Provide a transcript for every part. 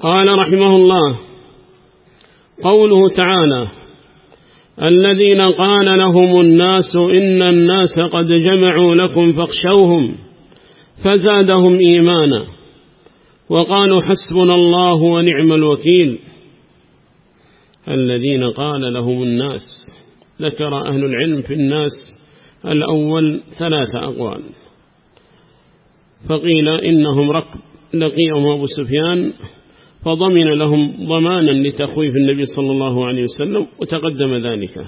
قال رحمه الله قوله تعالى الذين قال لهم الناس إن الناس قد جمعوا لكم فاخشوهم فزادهم إيمانا وقالوا حسبنا الله ونعم الوكيل الذين قال لهم الناس ذكر أهل العلم في الناس الأول ثلاثة أقوال فقيل إنهم ركب لقيهم أبو سفيان فضمن لهم ضمانا لتخويف النبي صلى الله عليه وسلم وتقدم ذلك.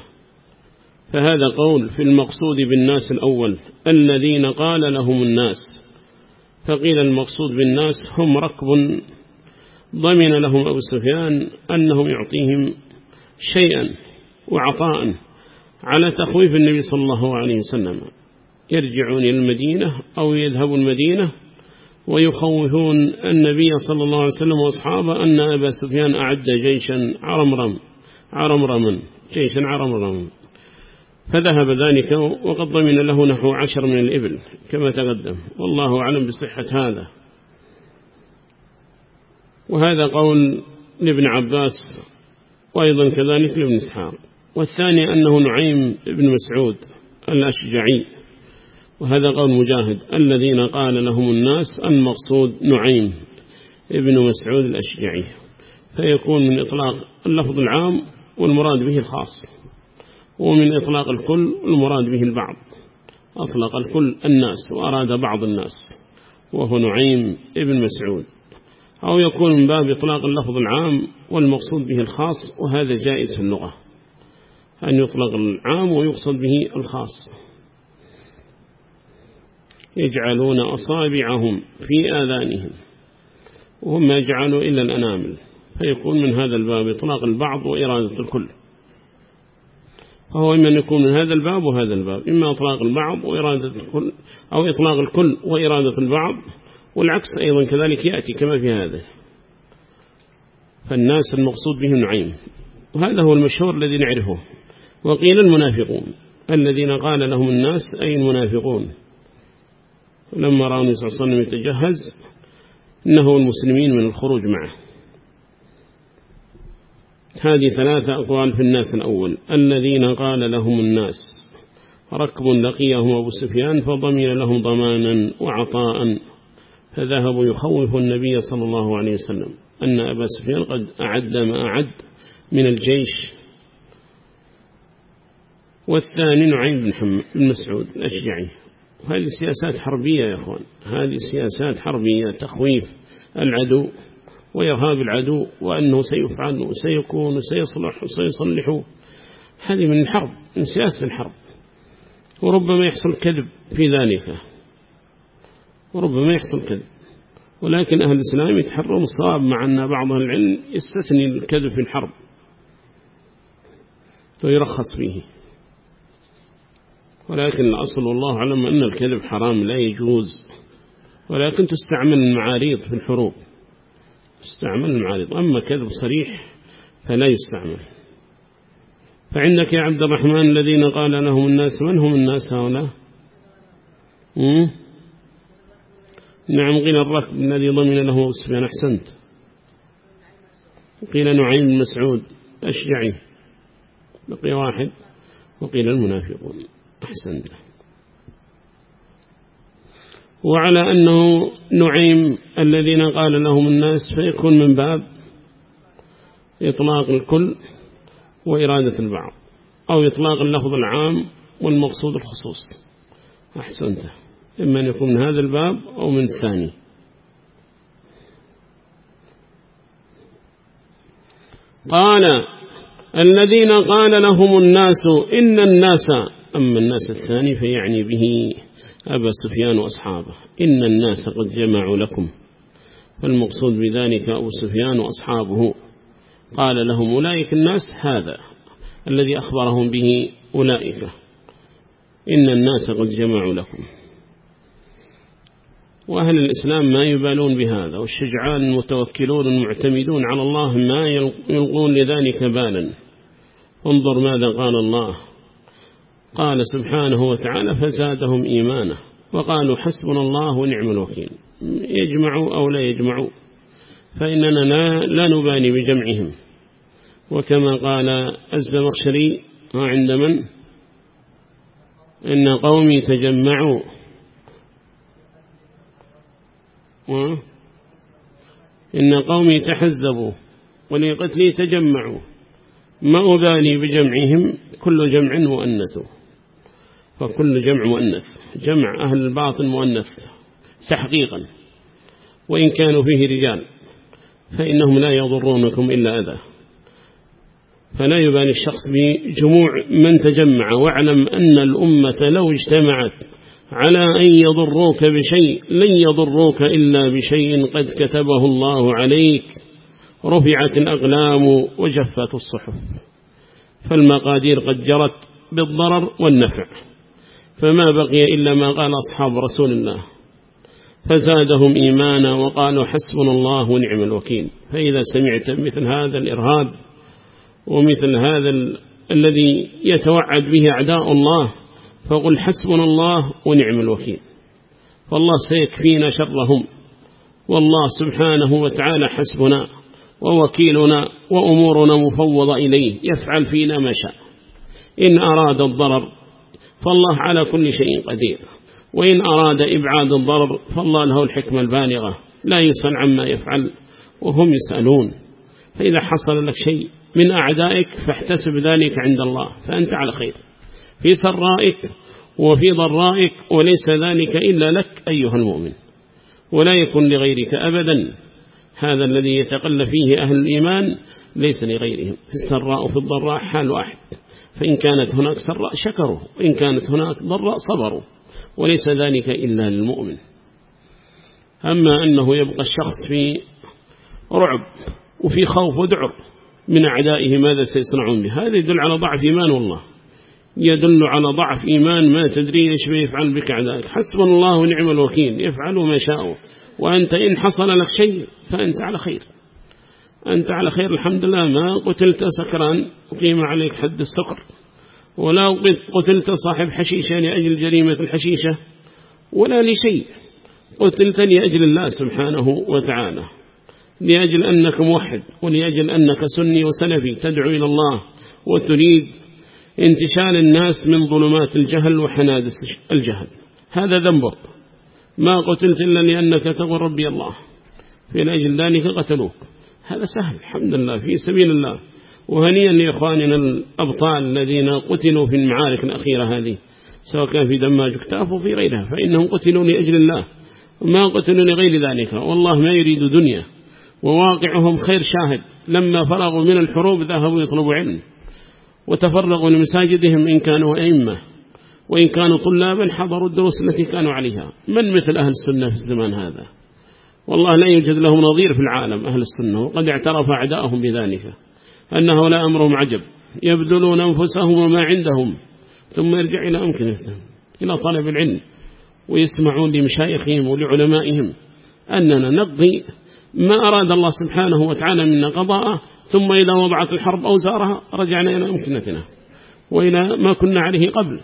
فهذا قول في المقصود بالناس الأول الذين قال لهم الناس. فقيل المقصود بالناس هم ركب. ضمن لهم أبو سفيان أنهم يعطيهم شيئا وعطاء على تخويف النبي صلى الله عليه وسلم. يرجعون إلى المدينة أو يذهبوا المدينة ويخوفون النبي صلى الله عليه وسلم وأصحابه أن أبا سفيان أعد جيشا عرمرم عرمرما جيشا عرمرما. فذهب ذلك وقد ضمن له نحو عشر من الإبل كما تقدم. والله أعلم بصحة هذا. وهذا قول لابن عباس وأيضا كذلك لابن إسحاق. والثاني أنه نعيم بن مسعود الأشجعي. وهذا قول مجاهد الذين قال لهم الناس المقصود نعيم ابن مسعود الأشجعي. فيكون من إطلاق اللفظ العام والمراد به الخاص ومن إطلاق الكل المراد به البعض. أطلق الكل الناس وأراد بعض الناس وهو نعيم ابن مسعود. أو يكون من باب إطلاق اللفظ العام والمقصود به الخاص وهذا جائز في اللغة أن يطلق العام ويقصد به الخاص. يجعلون أصابعهم في آذانهم وهم ما يجعلوا إلا الأنامل. فيكون من هذا الباب إطلاق البعض وإرادة الكل. فهو إما أن يكون من هذا الباب وهذا الباب إما إطلاق البعض وإرادة الكل أو إطلاق الكل وإرادة البعض والعكس أيضا كذلك يأتي كما في هذا. فالناس المقصود بهم نعيم وهذا هو المشهور الذي نعرفه. وقيل المنافقون الذين قال لهم الناس أي المنافقون؟ لما رأوا النبي صلى الله عليه وسلم يتجهز إنه المسلمين من الخروج معه. هذه ثلاثة أقوال في الناس الأول. الذين قال لهم الناس ركب لقيهم أبو سفيان فضمن لهم ضمانا وعطاء فذهبوا يخوف النبي صلى الله عليه وسلم. أن أبا سفيان قد أعد ما أعد من الجيش. والثاني نعيم بن مسعود الأشجعي. هذه سياسات حربية يا أخوان. هذه سياسات حربية تخويف العدو وإرهاب العدو وأنه سيفعل وسيكون وسيصلح وسيصلح. هذه من الحرب من سياسة الحرب. وربما يحصل كذب في ذلك. وربما يحصل كذب. ولكن أهل الإسلام يتحرون الصواب مع أن بعض العلم يستثني الكذب في الحرب. ويرخص فيه. ولكن الأصل والله أعلم أن الكذب حرام لا يجوز. ولكن تستعمل المعاريض في الحروب. تستعمل المعاريض أما كذب صريح فلا يستعمل. فعندك يا عبد الرحمن الذين قال لهم الناس من هم الناس هؤلاء؟ نعم قيل الركب الذي ضمن له سفيان أحسنت. قيل نعيم بن مسعود أشجعي. بقي واحد وقيل المنافقون. أحسنت وعلى أنه نعيم الذين قال لهم الناس فيكون من باب إطلاق الكل وإرادة البعض أو إطلاق اللفظ العام والمقصود الخصوص. أحسنت. إما أن يكون من هذا الباب أو من الثاني. قال الذين قال لهم الناس إن الناس أما الناس الثاني فيعني به أبا سفيان وأصحابه. إن الناس قد جمعوا لكم. فالمقصود بذلك أبو سفيان وأصحابه. قال لهم أولئك الناس هذا الذي أخبرهم به أولئك. إن الناس قد جمعوا لكم. وأهل الإسلام ما يبالون بهذا والشجعان المتوكلون المعتمدون على الله ما يلقون لذلك بالا انظر ماذا قال الله. قال سبحانه وتعالى فزادهم إيمانا وقالوا حسبنا الله ونعم الوكيل يجمعوا أو لا يجمعوا فإننا لا نباني بجمعهم وكما قال الزمخشري عند من إن قومي تجمعوا إن قومي تحزبوا ولقتلي تجمعوا ما أبالي بجمعهم كل جمع مؤنث فكل جمع مؤنث جمع أهل الباطن مؤنث تحقيقا وإن كانوا فيه رجال فإنهم لا يضرونكم إلا أذى. فلا يبالي الشخص بجموع من تجمع واعلم أن الأمة لو اجتمعت على أن يضروك بشيء لن يضروك إلا بشيء قد كتبه الله عليك رفعت الأغلام وجفت الصحف. فالمقادير قد جرت بالضرر والنفع. فما بقي إلا ما قال أصحاب رسول الله. فزادهم إيمانا وقالوا حسبنا الله ونعم الوكيل. فإذا سمعت مثل هذا الإرهاب ومثل هذا ال... الذي يتوعد به أعداء الله فقل حسبنا الله ونعم الوكيل. فالله سيكفينا شرهم. والله سبحانه وتعالى حسبنا ووكيلنا وأمورنا مفوضة إليه يفعل فينا ما شاء. إن أراد الضرر فالله على كل شيء قدير. وإن أراد إبعاد الضرر فالله له الحكمة البالغة. لا يسأل عما يفعل وهم يسألون. فإذا حصل لك شيء من أعدائك فاحتسب ذلك عند الله فأنت على خير. في سرائك وفي ضرائك وليس ذلك إلا لك أيها المؤمن. ولا يكون لغيرك أبدا. هذا الذي يتقل فيه أهل الإيمان ليس لغيرهم. في السراء وفي الضراء حال واحد. فإن كانت هناك سراء شكروا وإن كانت هناك ضراء صبروا وليس ذلك إلا للمؤمن. أما أنه يبقى الشخص في رعب وفي خوف ودعر من أعدائه ماذا سيصنعون به؟ هذا يدل على ضعف إيمان والله. يدل على ضعف إيمان ما تدري إيش بيفعل بك أعدائك. حسب الله ونعم الوكيل. يفعل ما شاء وأنت إن حصل لك شيء فأنت على خير. أنت على خير الحمد لله. ما قتلت سكران وقيم عليك حد السكر. ولا قتلت صاحب حشيشة لأجل جريمة الحشيشة. ولا لشيء. قتلت لأجل الله سبحانه وتعالى. لأجل أنك موحد ولأجل أنك سني وسلفي تدعو إلى الله وتريد انتشال الناس من ظلمات الجهل وحنادس الجهل. هذا ذنبك. ما قتلت إلا لأنك تقول ربي الله. في أجل ذلك قتلوك. هذا سهل الحمد لله في سبيل الله. وهنيا لإخواننا الأبطال الذين قتلوا في المعارك الأخيرة هذه سواء كان في دماج كتاف وفي غيرها فإنهم قتلوا لأجل الله وما قتلوا لغير ذلك. والله ما يريد دنيا وواقعهم خير شاهد. لما فرغوا من الحروب ذهبوا يطلبوا علم وتفرغوا لمساجدهم إن كانوا أئمة. وإن كانوا طلابا حضروا الدروس التي كانوا عليها. من مثل أهل السنة في الزمان هذا؟ والله لا يوجد لهم نظير في العالم أهل السنة وقد اعترف أعداءهم بذلك أنه لا أمرهم عجب يبذلون أنفسهم وما عندهم ثم يرجع إلى أمكنتهم إلى طلب العلم ويسمعون لمشايخهم ولعلمائهم أننا نقضي ما أراد الله سبحانه وتعالى منا قضاءه ثم إذا وضعت الحرب أوزارها رجعنا إلى أمكنتنا وإلى ما كنا عليه قبل.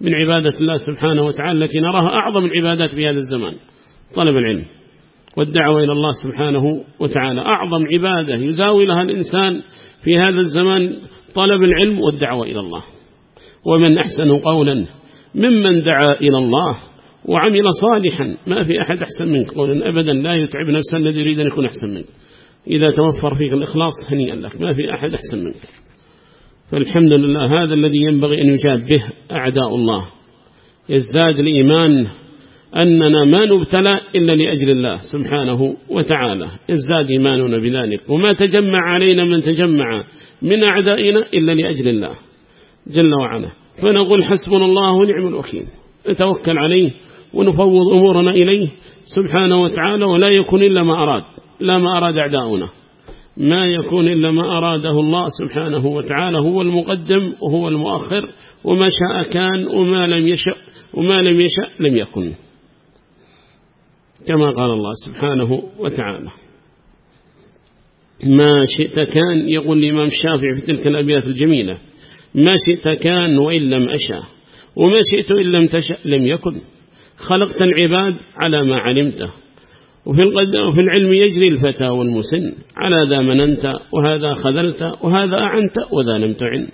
من عبادة الله سبحانه وتعالى التي نراها أعظم العبادات في هذا الزمان طلب العلم والدعوة إلى الله سبحانه وتعالى. أعظم عبادة يزاوي لها الإنسان في هذا الزمان طلب العلم والدعوة إلى الله. ومن أحسن قولا ممن دعا إلى الله وعمل صالحا. ما في أحد أحسن منك قولا أبدا. لا يتعب نفسا الذي يريد أن يكون أحسن منك. إذا توفر فيك الإخلاص هنيئا لك. ما في أحد أحسن منك. فالحمد لله هذا الذي ينبغي أن يجاب به أعداء الله. يزداد الإيمان أننا ما نبتلى إلا لأجل الله سبحانه وتعالى. ازداد إيماننا بذلك. وما تجمع علينا من تجمع من أعدائنا إلا لأجل الله جل وعلا. فنقول حسبنا الله ونعم الوكيل. نتوكل عليه ونفوض أمورنا إليه سبحانه وتعالى ولا يكون إلا ما أراد لا ما أراد أعداؤنا. ما يكون إلا ما أراده الله سبحانه وتعالى هو المقدم وهو المؤخر وما شاء كان وما لم يشأ وما لم يشأ لم يكن كما قال الله سبحانه وتعالى. ما شئت كان يقول الإمام الشافعي في تلك الأبيات الجميلة ما شئت كان وإن لم أشاء وما شئت إن لم تشأ لم يكن خلقت العباد على ما علمته وفي, وفي العلم يجري الفتى والمسن على ذا مننت وهذا خذلت وهذا أعنت وذا لم تعن.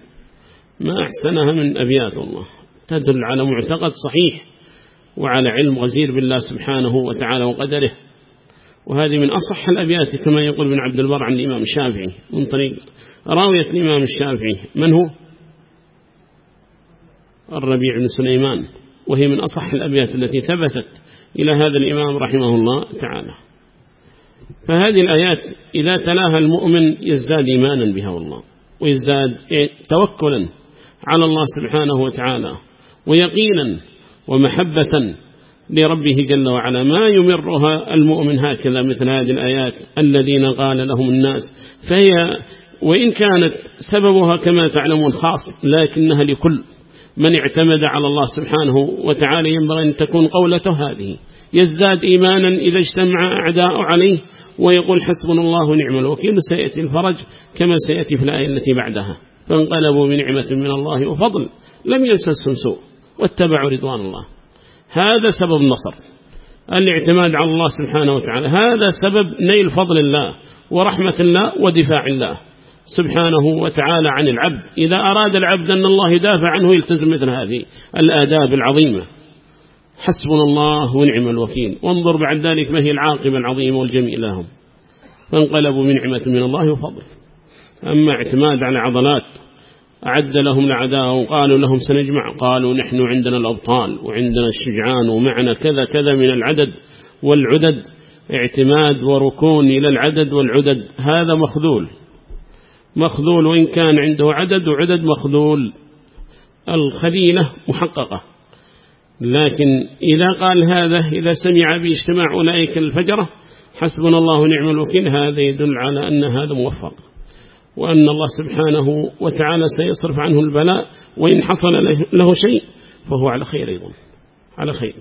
ما أحسنها من أبيات الله. تدل على معتقد صحيح وعلى علم غزير بالله سبحانه وتعالى وقدره. وهذه من أصح الأبيات كما يقول ابن عبد البر عن الإمام الشافعي من طريق راوية الإمام الشافعي. من هو؟ الربيع بن سليمان. وهي من أصح الأبيات التي ثبتت إلى هذا الإمام رحمه الله تعالى. فهذه الآيات إذا تلاها المؤمن يزداد إيمانا بها والله ويزداد توكلا على الله سبحانه وتعالى ويقينا ومحبة لربه جل وعلا. ما يمرها المؤمن هكذا مثل هذه الآيات الذين قال لهم الناس. فهي وإن كانت سببها كما تعلمون خاص لكنها لكل من اعتمد على الله سبحانه وتعالى ينبغي أن تكون قولته هذه. يزداد إيمانا إذا اجتمع أعداء عليه ويقول حسبنا الله ونعم الوكيل سيأتي الفرج كما سيأتي في الآية التي بعدها. فانقلبوا بنعمة من الله وفضل لم يلسسهم سوء واتبعوا رضوان الله. هذا سبب النصر الاعتماد على الله سبحانه وتعالى. هذا سبب نيل فضل الله ورحمة الله ودفاع الله. سبحانه وتعالى عن العبد. إذا أراد العبد أن الله يدافع عنه يلتزم مثل هذه الآداب العظيمة. حسبنا الله ونعم الوكيل. وانظر بعد ذلك ما هي العاقبة العظيمة والجميل لهم. فانقلبوا بنعمة من الله وفضل. أما اعتماد على عضلات أعد لهم العداء وقالوا لهم سنجمع. قالوا نحن عندنا الأبطال وعندنا الشجعان ومعنا كذا كذا من العدد والعدد. اعتماد وركون إلى العدد والعدد. هذا مخذول. مخذول وإن كان عنده عدد وعدد مخذول. الخليلة محققة. لكن إذا قال هذا إذا سمع بإجتماع أولئك الفجرة حسبنا الله ونعم الوكيل. هذا يدل على أن هذا موفق. وأن الله سبحانه وتعالى سيصرف عنه البلاء وإن حصل له شيء فهو على خير أيضا. على خير.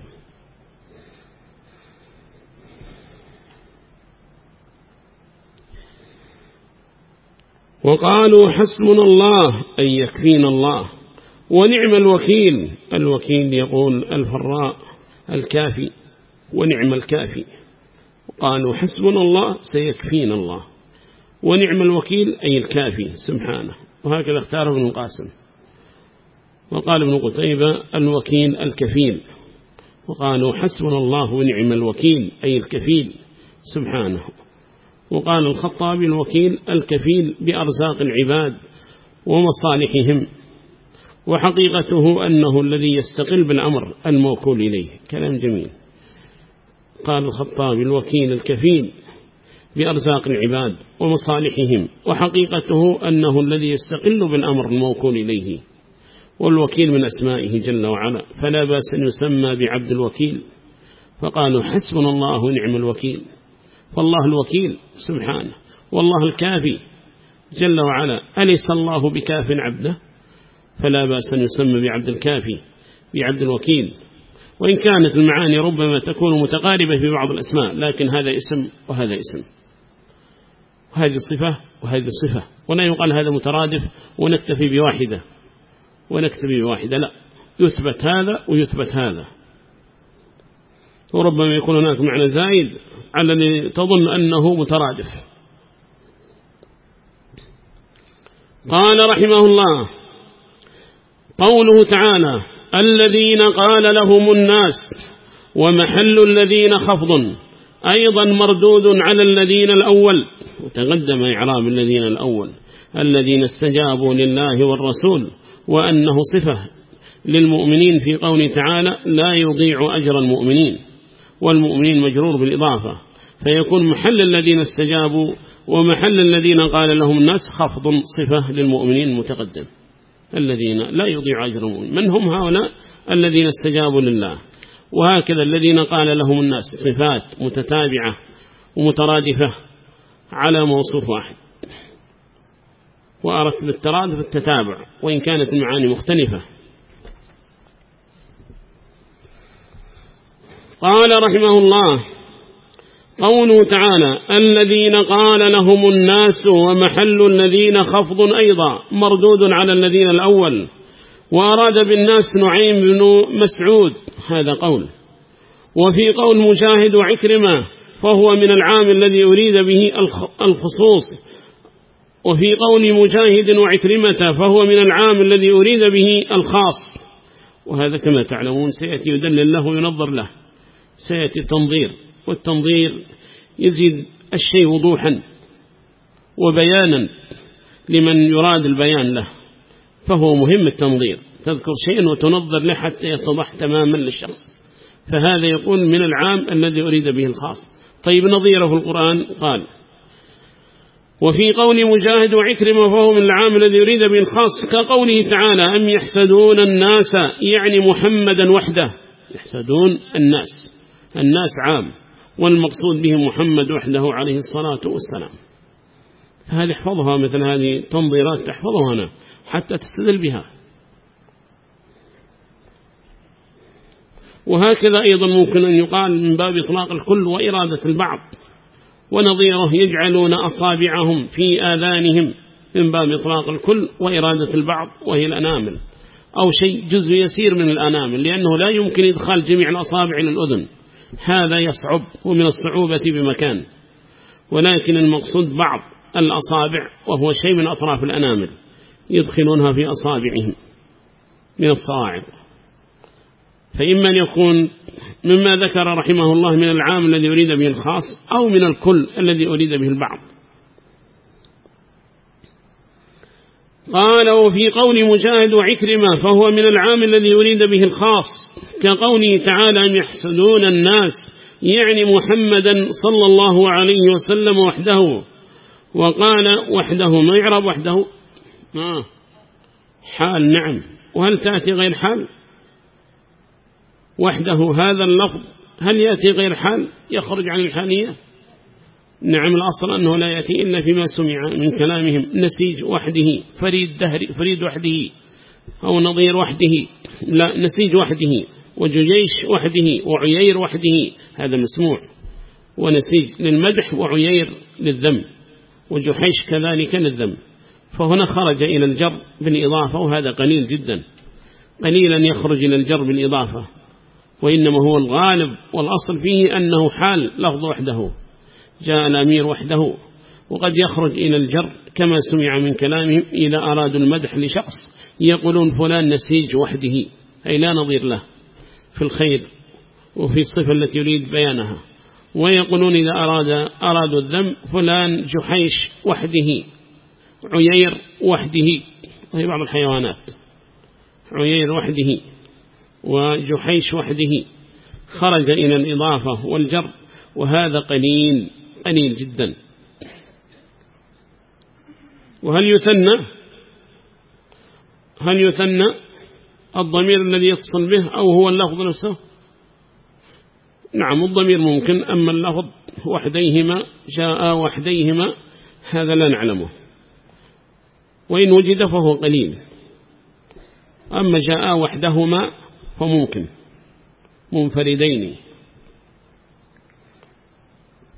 وقالوا حسبنا الله أي يكفينا الله ونعم الوكيل. الوكيل يقول الفراء الكافي ونعم الكافي. قالوا حسبنا الله سيكفينا الله ونعم الوكيل أي الكافي سبحانه. وهكذا اختاره ابن القاسم. وقال ابن قتيبة الوكيل الكفيل. وقالوا حسبنا الله ونعم الوكيل أي الكفيل سبحانه. وقال الخطابي الوكيل الكفيل بأرزاق العباد ومصالحهم وحقيقته أنه الذي يستقل بالأمر الموكول إليه. كلام جميل. قال الخطابي الوكيل الكفيل بأرزاق العباد ومصالحهم وحقيقته أنه الذي يستقل بالأمر الموكول إليه. والوكيل من أسمائه جل وعلا فلا بأس أن يسمى بعبد الوكيل. فقالوا حسبنا الله ونعم الوكيل. فالله الوكيل سبحانه. والله الكافي. جل وعلا أليس الله بكاف عبده؟ فلا بأس أن يسمى بعبد الكافي بعبد الوكيل. وإن كانت المعاني ربما تكون متقاربة في بعض الأسماء لكن هذا اسم وهذا اسم. وهذه صفة وهذه صفة. ولا يقال هذا مترادف ونكتفي بواحدة. ونكتفي بواحدة لا. يثبت هذا ويثبت هذا. وربما يكون هناك معنى زايد على الذي تظن أنه مترادف. قال رحمه الله قوله تعالى الذين قال لهم الناس ومحل الذين خفض أيضا مردود على الذين الأول. وتقدم إعراب الذين الأول الذين استجابوا لله والرسول وأنه صفة للمؤمنين في قوله تعالى لا يضيع أجر المؤمنين. والمؤمنين مجرور بالإضافة. فيكون محل الذين استجابوا ومحل الذين قال لهم الناس خفض صفة للمؤمنين المتقدم. الذين لا يضيع أجر المؤمنين. من هم هؤلاء؟ الذين استجابوا لله. وهكذا الذين قال لهم الناس صفات متتابعة ومترادفة على موصوف واحد. وأردت بالترادف التتابع. وإن كانت المعاني مختلفة. قال رحمه الله قوله تعالى الذين قال لهم الناس ومحل الذين خفض أيضا مردود على الذين الأول وأراد بالناس نعيم بن مسعود هذا قول وفي قول مجاهد وعكرمة فهو من العام الذي أريد به الخصوص وفي قول مجاهد وعكرمة فهو من العام الذي أريد به الخاص وهذا كما تعلمون سيأتي يدلل له وينظر له سيأتي التنظير والتنظير يزيد الشيء وضوحا وبيانا لمن يراد البيان له فهو مهم التنظير. تذكر شيئا وتنظر له حتى يتضح تماما للشخص. فهذا يقول من العام الذي أريد به الخاص. طيب نظيره القرآن قال وفي قول مجاهد وعكرمة فهو من العام الذي يريد به الخاص كقوله تعالى أم يحسدون الناس؟ يعني محمدا وحده يحسدون الناس. الناس عام والمقصود به محمد وحده عليه الصلاة والسلام. فهذه احفظها مثل هذه تنظيرات تحفظها هنا حتى تستدل بها. وهكذا أيضا ممكن أن يقال من باب إطلاق الكل وإرادة البعض. ونظيره يجعلون أصابعهم في آذانهم من باب إطلاق الكل وإرادة البعض وهي الأنامل. أو شيء جزء يسير من الأنامل لأنه لا يمكن إدخال جميع الأصابع إلى الأذن. هذا يصعب ومن الصعوبة بمكان. ولكن المقصود بعض الأصابع وهو شيء من أطراف الأنامل يدخلونها في أصابعهم من الصواعق فإما أن يكون مما ذكر رحمه الله من العام الذي يريد به الخاص أو من الكل الذي أريد به البعض. قال وفي قول مجاهد وعكرمة فهو من العام الذي يريد به الخاص كقوله تعالى أن يحسدون الناس يعني محمدا صلى الله عليه وسلم وحده. وقال وحده ما يعرب وحده؟ آه. حال نعم. وهل تأتي غير حال؟ وحده هذا اللفظ هل يأتي غير حال؟ يخرج عن الحالية؟ نعم الأصل أنه لا يأتي إلا فيما سمع من كلامهم. نسيج وحده فريد, دهر فريد وحده أو نظير وحده لا نسيج وحده وجيش وحده وعيير وحده هذا مسموع. ونسيج للمدح وعيير للذم وجحيش كذلك للذم. فهنا خرج إلى الجر بالإضافة وهذا قليل جدا. قليلا يخرج إلى الجر بالإضافة. وإنما هو الغالب والأصل فيه أنه حال لفظ وحده. جاء الأمير وحده وقد يخرج إلى الجر كما سمع من كلامهم إذا أرادوا المدح لشخص يقولون فلان نسيج وحده أي لا نظير له في الخير وفي الصفة التي يريد بيانها. ويقولون إذا أراد أرادوا الذم فلان جحيش وحده عيير وحده. وهي بعض الحيوانات. عيير وحده وجحيش وحده. خرج إلى الإضافة والجر وهذا قليل. قليل جدا. وهل يثنى؟ هل يثنى الضمير الذي يتصل به أو هو اللفظ نفسه؟ نعم الضمير ممكن أما اللفظ وحديهما جاء وحديهما هذا لا نعلمه. وإن وجد فهو قليل. أما جاء وحدهما فممكن. منفردين.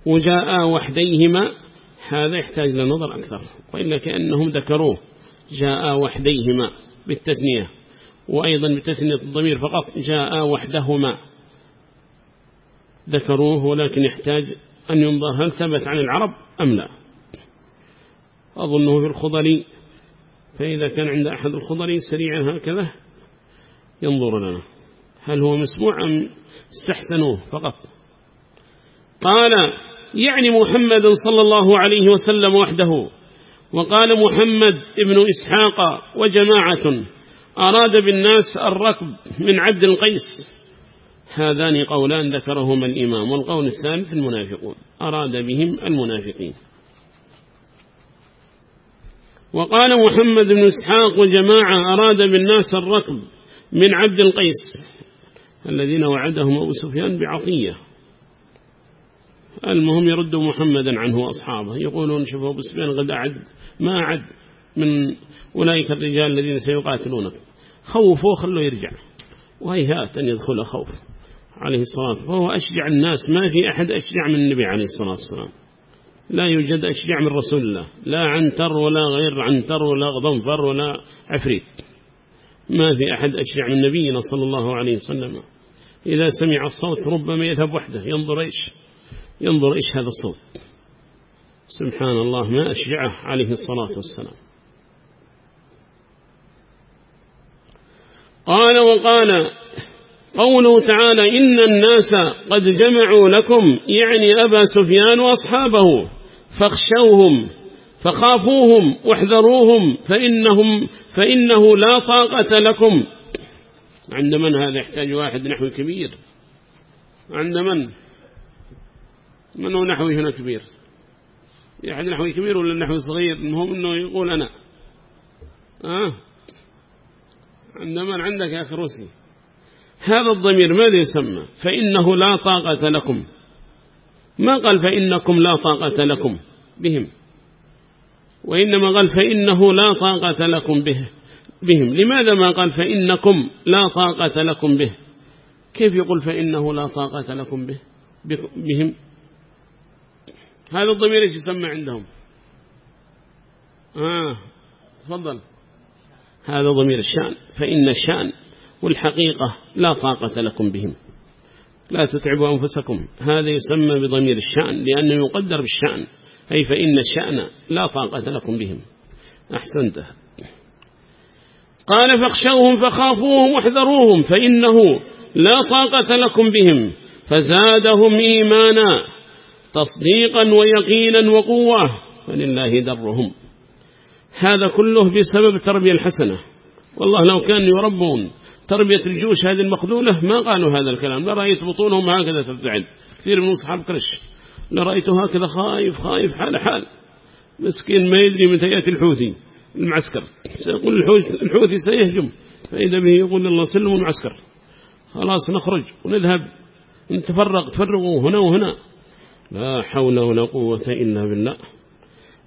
وجاء وحديهما هذا يحتاج لنظر أكثر وإلا كأنهم ذكروه جاء وحديهما بالتثنية وأيضا بتثنية الضمير فقط جاء وحدهما. ذكروه ولكن يحتاج أن ينظر هل ثبت عن العرب أم لا. أظنه في الخضري فإذا كان عند أحد الخضري سريعا هكذا ينظر لنا. هل هو مسموع أم استحسنوه فقط؟ قال يعني محمد صلى الله عليه وسلم وحده. وقال محمد ابن إسحاق وجماعة أراد بالناس الركب من عبد القيس. هذان قولان ذكرهما الإمام. والقول الثالث المنافقون. أراد بهم المنافقين. وقال محمد بن إسحاق وجماعة أراد بالناس الركب من عبد القيس الذين وعدهم أبو سفيان بعطية. المهم يردوا محمدا عنه وأصحابه. يقولون شوفوا أبو سفيان قد أعد ما أعد من أولئك الرجال الذين سيقاتلونك. خوفوا خلوا يرجع. وهيهات أن يدخل خوف. عليه الصلاة فهو أشجع الناس. ما في أحد أشجع من النبي عليه الصلاة والسلام. لا يوجد أشجع من رسول الله. لا عنتر ولا غير عنتر ولا غضنفر ولا عفريت. ما في أحد أشجع من نبينا صلى الله عليه وسلم. إذا سمع الصوت ربما يذهب وحده. ينظر إيش؟ ينظر إيش هذا الصوت. سبحان الله ما أشجعه عليه الصلاة والسلام. قال وقال قوله تعالى إن الناس قد جمعوا لكم يعني أبا سفيان وأصحابه فاخشوهم فخافوهم واحذروهم فإنهم فإنه لا طاقة لكم. عند من هذا؟ يحتاج واحد نحو كبير عند من؟ من هو نحوي هنا كبير. يعني نحوي كبير ولا نحوي صغير؟ المهم أنه يقول أنا. آه. عند من عندك يا أخي روسي. هذا الضمير ماذا يسمى؟ فإنه لا طاقة لكم. ما قال فإنكم لا طاقة لكم؟ بهم. وإنما قال فإنه لا طاقة لكم به. بهم. لماذا ما قال فإنكم لا طاقة لكم به؟ كيف يقول فإنه لا طاقة لكم به؟ بهم. هذا الضمير إيش يسمى عندهم؟ آه تفضل. هذا ضمير الشأن. فإن الشأن والحقيقة لا طاقة لكم بهم. لا تتعبوا أنفسكم. هذا يسمى بضمير الشأن لأنه يقدر بالشأن. أي فإن الشأن لا طاقة لكم بهم. أحسنت. قال فاخشوهم فخافوهم واحذروهم فإنه لا طاقة لكم بهم. فزادهم إيمانا. تصديقا ويقينا وقوة فلله درهم. هذا كله بسبب التربية الحسنة. والله لو كانوا يربون تربية الجيوش هذه المخذولة ما قالوا هذا الكلام. لرأيت بطونهم هكذا تبتعد. كثير من أصحاب كرش لرأيته هكذا خايف خايف حال حال. مسكين ما يدري متى يأتي الحوثي المعسكر. سيقول الحوثي سيهجم. فإذا به يقول الله سلموا المعسكر. خلاص نخرج ونذهب. نتفرق تفرقوا هنا وهنا. لا حول ولا قوة إلا بالله.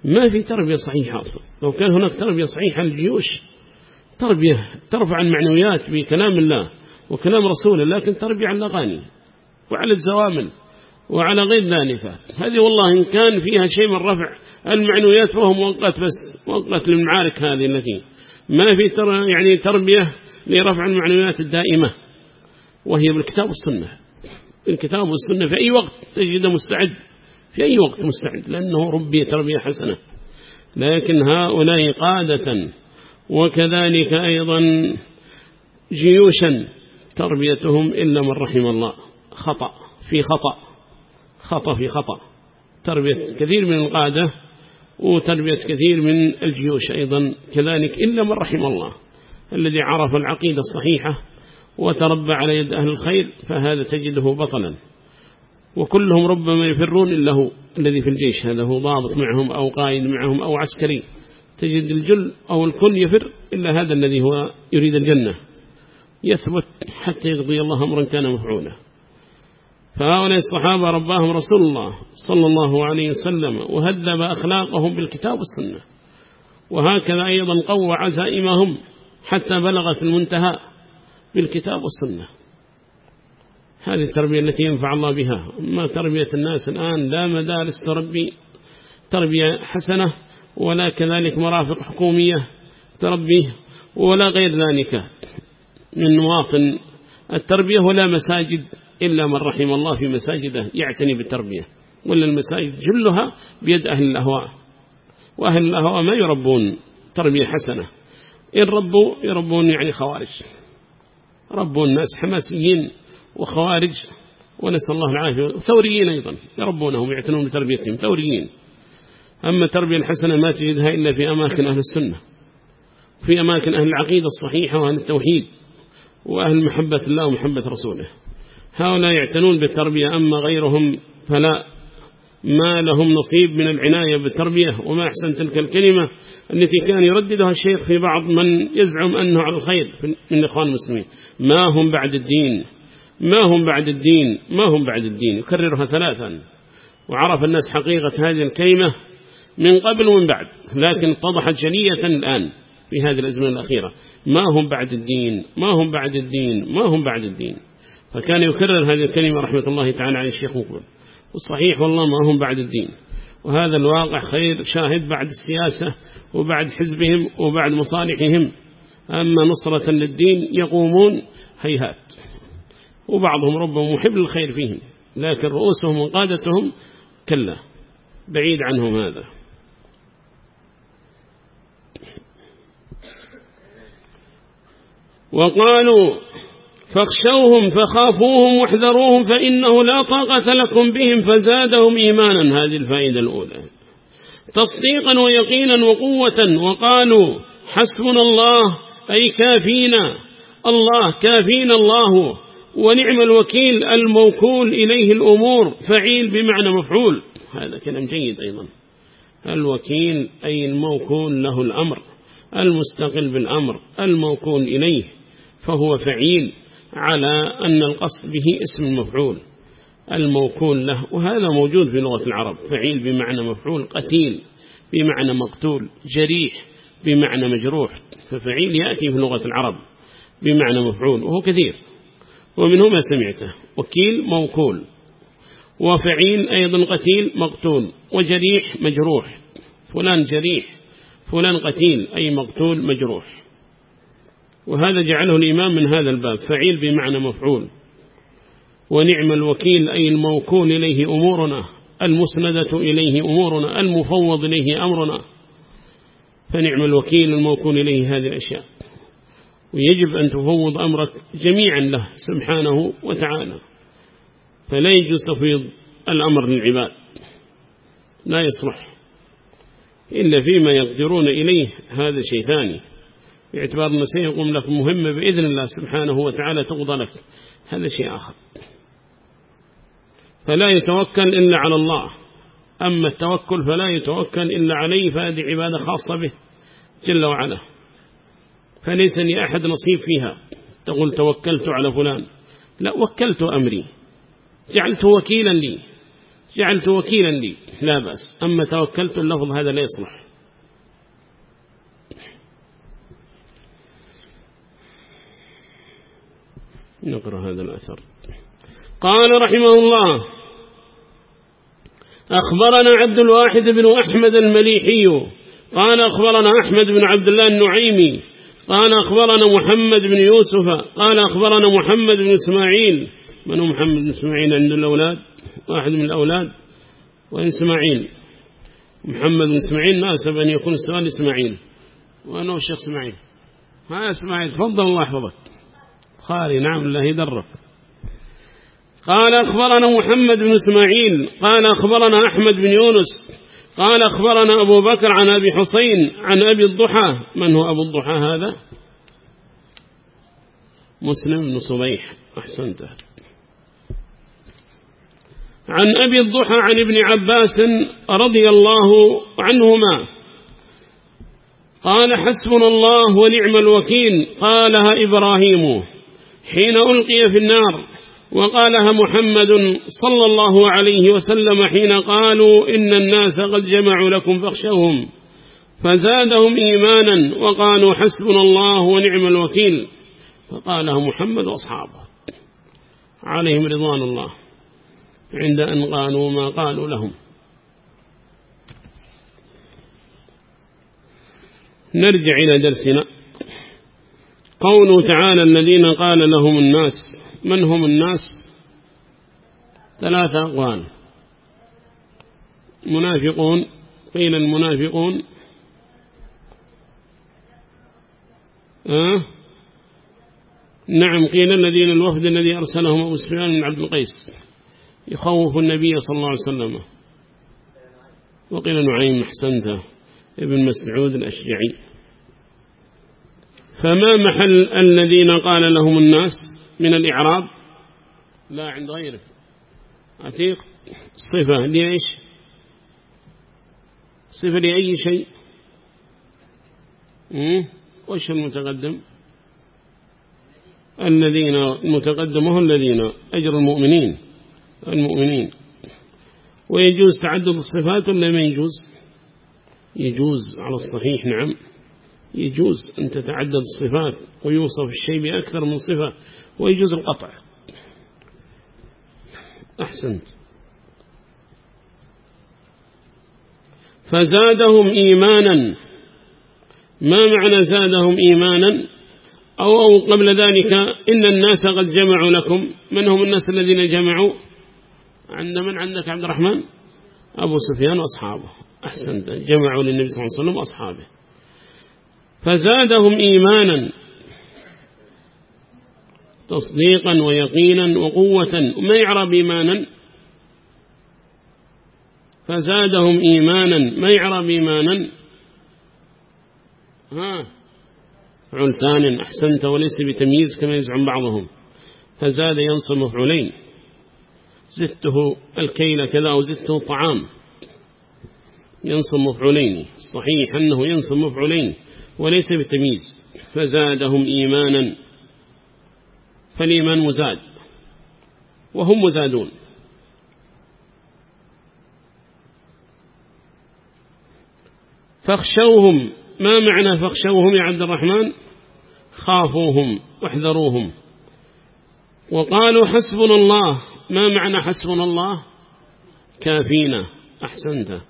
ما في تربية صحيحة أصلا. لو كان هناك تربية صحيحة للجيوش تربية ترفع المعنويات بكلام الله وكلام رسوله لكن تربية على الأغاني وعلى الزوامل وعلى غير ذلك. هذه والله إن كان فيها شيء من رفع المعنويات فهو مؤقت بس مؤقت للمعارك هذه التي ما في تر يعني تربية لرفع المعنويات الدائمة وهي بالكتاب والسنة. الكتاب والسنة في أي وقت تجد مستعد في أي وقت مستعد لأنه ربي تربية حسنة. لكن هؤلاء قادة وكذلك أيضا جيوشا تربيتهم إلا من رحم الله. خطأ في خطأ خطأ في خطأ. تربية كثير من القادة وتربية كثير من الجيوش أيضا كذلك إلا من رحم الله الذي عرف العقيدة الصحيحة وتربى على يد أهل الخير فهذا تجده بطلا. وكلهم ربما يفرون إلا هو الذي في الجيش هذا هو ضابط معهم أو قائد معهم أو عسكري. تجد الجل أو الكل يفر إلا هذا الذي هو يريد الجنة. يثبت حتى يقضي الله أمرا كان مفعولا. فهؤلاء الصحابة رباهم رسول الله صلى الله عليه وسلم وهذب أخلاقهم بالكتاب والسنة. وهكذا أيضا قوى عزائمهم حتى بلغت المنتهى. بالكتاب والسنة. هذه التربية التي ينفع الله بها. ما تربية الناس الآن لا مدارس تربي تربية حسنة ولا كذلك مرافق حكومية تربيه ولا غير ذلك. من مواطن التربية ولا مساجد إلا من رحم الله في مساجده يعتني بالتربية. ولا المساجد جلها بيد أهل الأهواء. وأهل الأهواء ما يربون تربية حسنة. إن ربوا يربون يعني خوارج. ربوا الناس حماسيين وخوارج ونسأل الله العافية. ثوريين أيضا يربونهم يعتنون بتربيتهم ثوريين. أما التربية الحسنة ما تجدها إلا في أماكن أهل السنة في أماكن أهل العقيدة الصحيحة وأهل التوحيد وأهل محبة الله ومحبة رسوله. هؤلاء يعتنون بالتربية أما غيرهم فلا. ما لهم نصيب من العناية بالتربية وما أحسن تلك الكلمة التي كان يرددها الشيخ في بعض من يزعم أنه على الخير من إخوان المسلمين. ما هم بعد الدين؟ ما هم بعد الدين؟ ما هم بعد الدين؟ يكررها ثلاثا. وعرف الناس حقيقة هذه الكلمة من قبل ومن بعد لكن اتضحت جلية الآن في هذه الأزمنة الأخيرة. ما هم بعد الدين؟ ما هم بعد الدين؟ ما هم بعد الدين؟ فكان يكرر هذه الكلمة رحمة الله تعالى عن الشيخ مقبل. والصحيح والله ما هم بعد الدين. وهذا الواقع خير شاهد بعد السياسة وبعد حزبهم وبعد مصالحهم. أما نصرة للدين يقومون هيهات. وبعضهم ربما محب للخير فيهم لكن رؤوسهم وقادتهم كلا. بعيد عنهم هذا. وقالوا فاخشوهم فخافوهم واحذروهم فإنه لا طاقة لكم بهم فزادهم إيمانا. هذه الفائدة الأولى. تصديقا ويقينا وقوة وقالوا حسبنا الله أي كافينا الله كافينا الله ونعم الوكيل الموكول إليه الأمور فعيل بمعنى مفعول. هذا كلام جيد أيضا. الوكيل أي الموكول له الأمر. المستقل بالأمر الموكول إليه فهو فعيل. على أن القصد به اسم المفعول الموكول له وهذا موجود في لغة العرب فعيل بمعنى مفعول قتيل بمعنى مقتول جريح بمعنى مجروح ففعيل يأتي في لغة العرب بمعنى مفعول وهو كثير ومنه ما سمعته وكيل موكول وفعيل أيضا قتيل مقتول وجريح مجروح فلان جريح فلان قتيل أي مقتول مجروح. وهذا جعله الإمام من هذا الباب فعيل بمعنى مفعول. ونعم الوكيل أي الموكول إليه أمورنا المسندة إليه أمورنا المفوض إليه أمرنا. فنعم الوكيل الموكول إليه هذه الأشياء. ويجب أن تفوض أمرك جميعا له سبحانه وتعالى. فلا يجوز تفويض الأمر للعباد. لا يصلح إلا فيما يقدرون إليه هذا شيء ثاني. باعتبار أنه سيقوم لك مهمة بإذن الله سبحانه وتعالى تقضى لك. هذا شيء آخر. فلا يتوكل إلا على الله. أما التوكل فلا يتوكل إلا عليه فهذه عبادة خاصة به جل وعلا. فليس لي أحد نصيب فيها. تقول توكلت على فلان. لا وكلت أمري. جعلت وكيلا لي. جعلت وكيلا لي. لا بأس. أما توكلت اللفظ هذا لا يصلح. نقرأ هذا الأثر. قال رحمه الله أخبرنا عبد الواحد بن أحمد المليحي قال أخبرنا أحمد بن عبد الله النعيمي قال أخبرنا محمد بن يوسف قال أخبرنا محمد بن إسماعيل. من هو محمد بن إسماعيل عند الأولاد؟ واحد من الأولاد. وإن إسماعيل؟ محمد بن إسماعيل ناسب أن يكون السؤال إسماعيل. وأنا الشيخ إسماعيل. ها إسماعيل؟ تفضل الله يحفظك خالي نعم الله يدرك قال أخبرنا محمد بن إسماعيل قال أخبرنا أحمد بن يونس قال أخبرنا أبو بكر عن أبي حسين عن أبي الضحى. من هو أبو الضحى هذا؟ مسلم بن صبيح أحسنته عن أبي الضحى عن ابن عباس رضي الله عنهما. قال حسبنا الله ونعم الوكيل. قالها إبراهيم. حين ألقي في النار وقالها محمد صلى الله عليه وسلم حين قالوا إن الناس قد جمعوا لكم فاخشوهم. فزادهم إيمانا وقالوا حسبنا الله ونعم الوكيل. فقالها محمد وأصحابه. عليهم رضوان الله عند أن قالوا ما قالوا لهم. نرجع إلى درسنا. قوله تعالى الذين قال لهم الناس من هم الناس؟ ثلاثة أقوال. منافقون قيل المنافقون. أه؟ نعم قيل الذين الوفد الذي أرسلهم أبو سفيان بن عبد القيس. يخوف النبي صلى الله عليه وسلم. وقيل نعيم حسنته ابن مسعود الأشجعي. فما محل الذين قال لهم الناس من الإعراب؟ لا عند غيره عتيق صفة ليش صفة لأي شيء؟ وش المتقدم؟ الذين المتقدم الذين أجر المؤمنين المؤمنين. ويجوز تعدد الصفات ولا ما يجوز؟ يجوز على الصحيح نعم. يجوز أن تتعدد الصفات ويوصف الشيء بأكثر من صفة ويجوز القطع. أحسنت. فزادهم إيمانا. ما معنى زادهم إيمانا؟ أو, أو قبل ذلك إن الناس قد جمعوا لكم. من هم الناس الذين جمعوا؟ عند من؟ عندك عبد الرحمن؟ أبو سفيان وأصحابه. أحسنت. جمعوا للنبي صلى الله عليه وسلم وأصحابه. فزادهم إيمانا تصديقا ويقينا وقوة وما يعرب إيمانا؟ فزادهم إيمانا ما يعرب إيمانا؟ ها فعل ثان أحسنت وليس بتمييز كما يزعم بعضهم. فزاد ينصب مفعولين. زدته الكيل كذا أو زدته طعام ينصب مفعولين. صحيح أنه ينصب مفعولين. وليس بتمييز فزادهم إيمانا فالإيمان مزاد وهم مزادون. فاخشوهم ما معنى فاخشوهم يا عبد الرحمن؟ خافوهم واحذروهم. وقالوا حسبنا الله ما معنى حسبنا الله؟ كافينا أحسنت.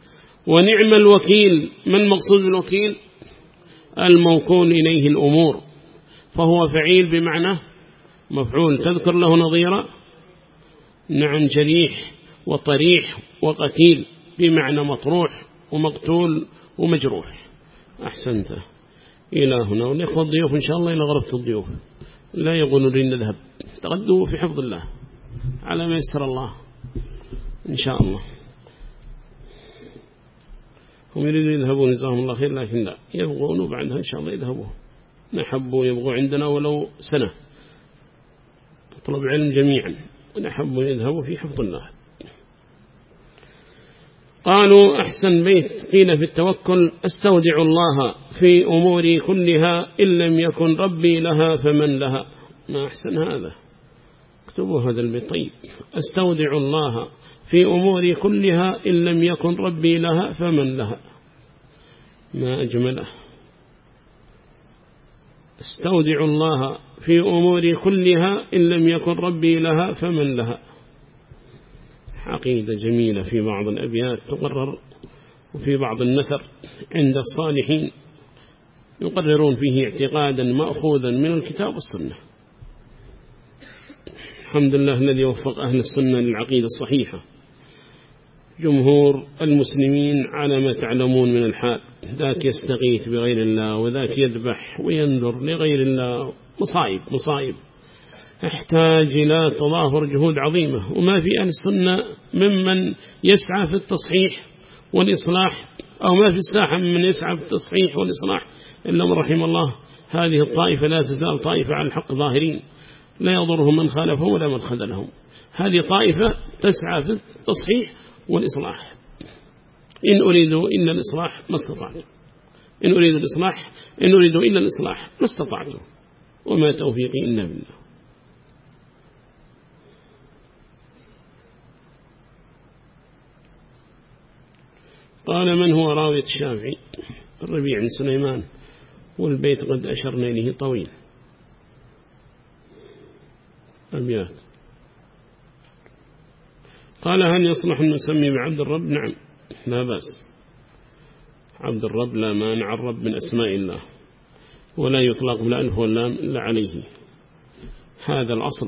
ونعم الوكيل ما المقصود بالوكيل؟ الموكول إليه الأمور. فهو فعيل بمعنى مفعول. تذكر له نظيرا نعم جريح وطريح وقتيل بمعنى مطروح ومقتول ومجروح. أحسنت. إلى هنا. ونخوة الضيوف إن شاء الله إلى غرفة الضيوف. لا يقولون لنا نذهب تغدوا في حفظ الله. على ما يسر الله. إن شاء الله. هم يريدون يذهبون جزاهم الله خير لكن لا. يبغون وبعدها إن شاء الله يذهبوا نحبوا يبغوا عندنا ولو سنة. طلب علم جميعا. ونحبوا يذهبوا في حفظ الله. قالوا أحسن بيت. قيل في التوكل أستودع الله في أموري كلها. إن لم يكن ربي لها فمن لها. ما أحسن هذا. اكتبوا هذا البيت. طيب. أستودع الله في أموري كلها إن لم يكن ربي لها فمن لها؟ ما أجمله. استودع الله في أموري كلها إن لم يكن ربي لها فمن لها. عقيدة جميلة في بعض الأبيات تقرر وفي بعض النثر عند الصالحين يقررون فيه اعتقادا مأخوذا من الكتاب والسنة. الحمد لله الذي وفق أهل السنة للعقيدة الصحيحة. جمهور المسلمين على ما تعلمون من الحال. ذاك يستغيث بغير الله وذاك يذبح وينذر لغير الله. مصائب مصائب. أحتاج إلى تظاهر جهود عظيمة. وما في أهل السنة ممن يسعى في التصحيح والإصلاح أو ما في الساحة ممن يسعى في التصحيح والإصلاح. إلا من رحم الله هذه الطائفة لا تزال طائفة على الحق ظاهرين. لا يضرهم من خالفهم ولا من خذلهم. هذه طائفة تسعى في التصحيح والإصلاح. إن أريدوا إلا الإصلاح ما استطعت. إن أريد الإصلاح إن أريدوا إلا الإصلاح ما استطعت. وما توفيقي إلا بالله. قال من هو راوية الشافعي؟ الربيع بن سليمان. والبيت قد أشرنا إليه طويل. أبيات قال هل يصلح أن نسمي بعبد الرب؟ نعم. لا بأس. عبد الرب لا مانع الرب من أسماء الله ولا يطلق بالألف واللام إلا عليه. هذا الأصل.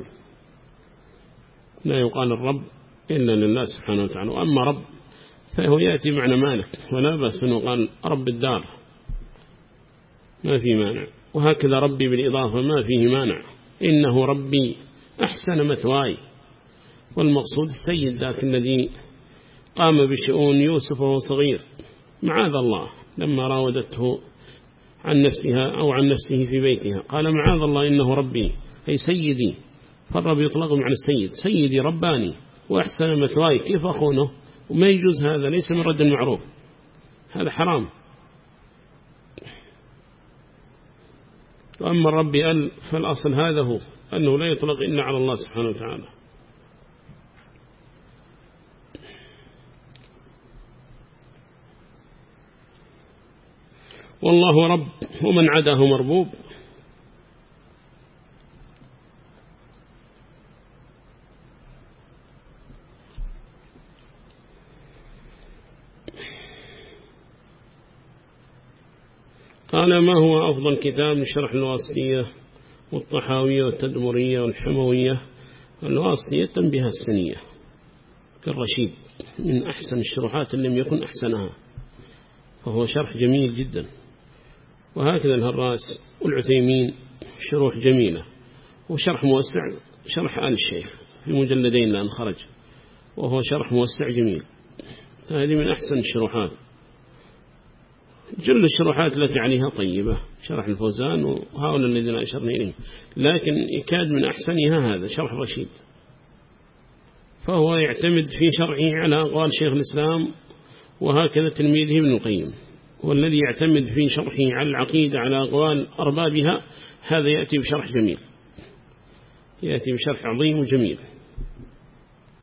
لا يقال الرب إلا لله سبحانه وتعالى. وأما رب فهو يأتي معنى مالك ولا بأس أنه قال رب الدار. ما في مانع. وهكذا ربي بالإضافة ما فيه مانع. إنه ربي أحسن مثواي. والمقصود السيد ذاك الذي قام بشؤون يوسف وهو صغير. معاذ الله لما راودته عن نفسها أو عن نفسه في بيتها قال معاذ الله إنه ربي أي سيدي. فالرب يطلق معنى السيد سيدي رباني وأحسن مثواي كيف أخونه؟ وما يجوز هذا ليس من رد المعروف هذا حرام. وأما الرب قال فالأصل هذا هو أنه لا يطلق إلا على الله سبحانه وتعالى. والله رب ومن عداه مربوب. قال ما هو أفضل كتاب لشرح الواسطية والطحاوية والتدمرية والحموية؟ الواسطية تنبيه السنية كالرشيد من أحسن الشروحات لم يكن أحسنها فهو شرح جميل جدا. وهكذا الهراس والعثيمين شروح جميلة. وشرح موسع شرح آل الشيخ في مجلدين لأن خرج. وهو شرح موسع جميل. هذه من أحسن الشروحات. جل الشروحات التي عليها طيبة شرح الفوزان وهؤلاء الذين أشرنا إليه لكن يكاد من أحسنها هذا شرح رشيد. فهو يعتمد في شرعه على أقوال شيخ الإسلام وهكذا تلميذه ابن القيم. والذي يعتمد في شرحه على العقيدة على أقوال أربابها هذا يأتي بشرح جميل. يأتي بشرح عظيم وجميل.